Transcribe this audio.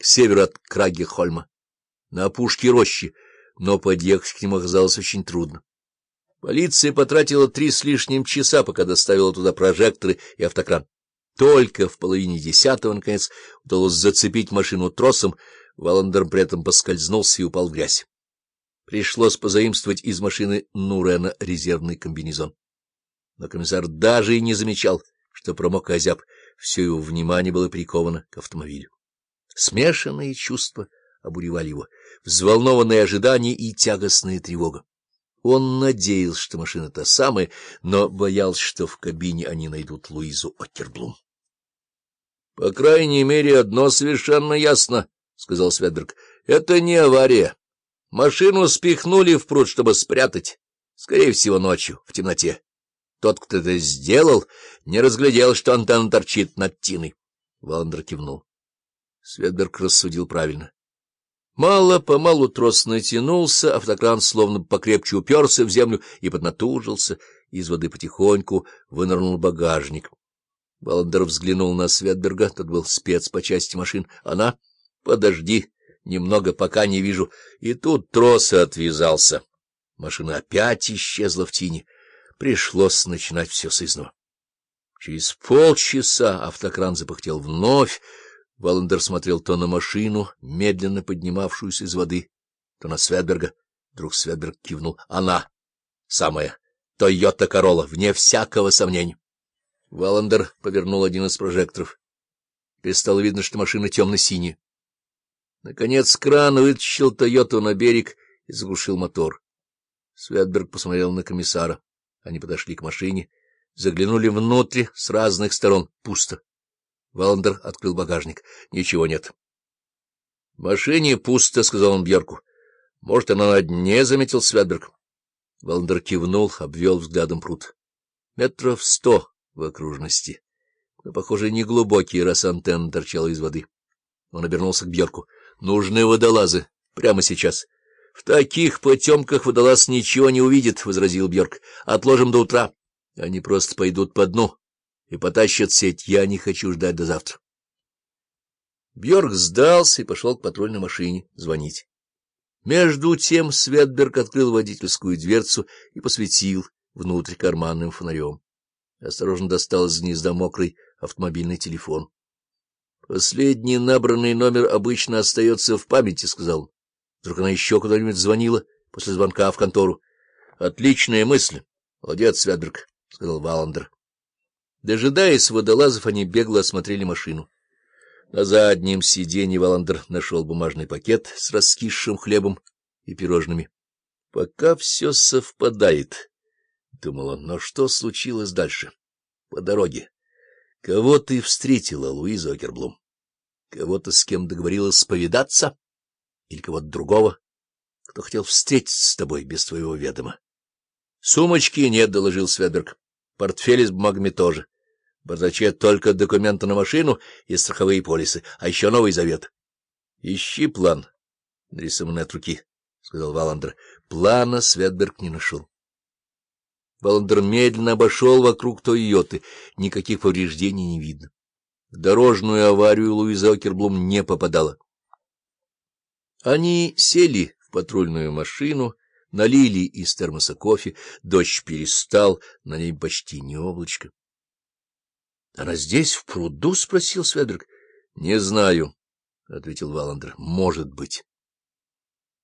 к северу от Краги-Хольма, на опушке рощи, но подъехать к нему оказалось очень трудно. Полиция потратила три с лишним часа, пока доставила туда прожекторы и автокран. Только в половине десятого, наконец, удалось зацепить машину тросом, Валандер при этом поскользнулся и упал в грязь. Пришлось позаимствовать из машины Нурена резервный комбинезон. Но комиссар даже и не замечал, что промок озяб, все его внимание было приковано к автомобилю. Смешанные чувства обуревали его, взволнованное ожидание и тягостная тревога. Он надеялся, что машина та самая, но боялся, что в кабине они найдут Луизу Окерблум. — По крайней мере, одно совершенно ясно, — сказал Светберг. — Это не авария. Машину спихнули в пруд, чтобы спрятать, скорее всего, ночью, в темноте. Тот, кто это сделал, не разглядел, что антенна торчит над тиной. Валандер кивнул. Светберг рассудил правильно. Мало-помалу трос натянулся, автокран словно покрепче уперся в землю и поднатужился. Из воды потихоньку вынырнул багажник. Валандер взглянул на Светберга, тот был спец по части машин. Она? Подожди, немного, пока не вижу. И тут трос отвязался. Машина опять исчезла в тени. Пришлось начинать все с изного. Через полчаса автокран запыхтел вновь. Валандер смотрел то на машину, медленно поднимавшуюся из воды, то на Светберга. Вдруг Светберг кивнул. Она самая. Тойота Королла, вне всякого сомнения. Валандер повернул один из прожекторов. Теперь стало видно, что машина темно-синяя. Наконец кран вытащил Тойоту на берег и заглушил мотор. Светберг посмотрел на комиссара. Они подошли к машине, заглянули внутрь с разных сторон. Пусто. Валандер открыл багажник. Ничего нет. — В машине пусто, — сказал он Бьерку. — Может, она на дне, — заметил Святберг. Валандер кивнул, обвел взглядом пруд. Метров сто в окружности. Но, похоже, не глубокий, раз антенна торчала из воды. Он обернулся к Бьерку. — Нужны водолазы. Прямо сейчас. —— В таких потемках водолаз ничего не увидит, — возразил Бьорк. — Отложим до утра. Они просто пойдут по дну и потащат сеть. Я не хочу ждать до завтра. Бьорк сдался и пошел к патрульной машине звонить. Между тем Светберг открыл водительскую дверцу и посветил внутрь карманным фонарем. Осторожно достал из гнезда мокрый автомобильный телефон. — Последний набранный номер обычно остается в памяти, — сказал он. Вдруг она еще куда-нибудь звонила после звонка в контору. — Отличная мысль. — Молодец, Святберг, — сказал Валандер. Дожидаясь водолазов, они бегло осмотрели машину. На заднем сиденье Валандер нашел бумажный пакет с раскисшим хлебом и пирожными. — Пока все совпадает, — думал он, — но что случилось дальше? По дороге. Кого ты встретила, Луиза Окерблум? Кого-то с кем договорилась повидаться? или кого-то другого, кто хотел встретиться с тобой без твоего ведома. — Сумочки нет, — доложил Светберг. — Портфели с бумагами тоже. В только документы на машину и страховые полисы, а еще Новый Завет. — Ищи план, нарисованный от руки, — сказал Валандер. Плана Светберг не нашел. Валандер медленно обошел вокруг Тойоты. Никаких повреждений не видно. В дорожную аварию Луиза Окерблум не попадала. Они сели в патрульную машину, налили из термоса кофе, дождь перестал, на ней почти не облачко. — Она здесь, в пруду? — спросил Сведерк. — Не знаю, — ответил Валандер. — Может быть.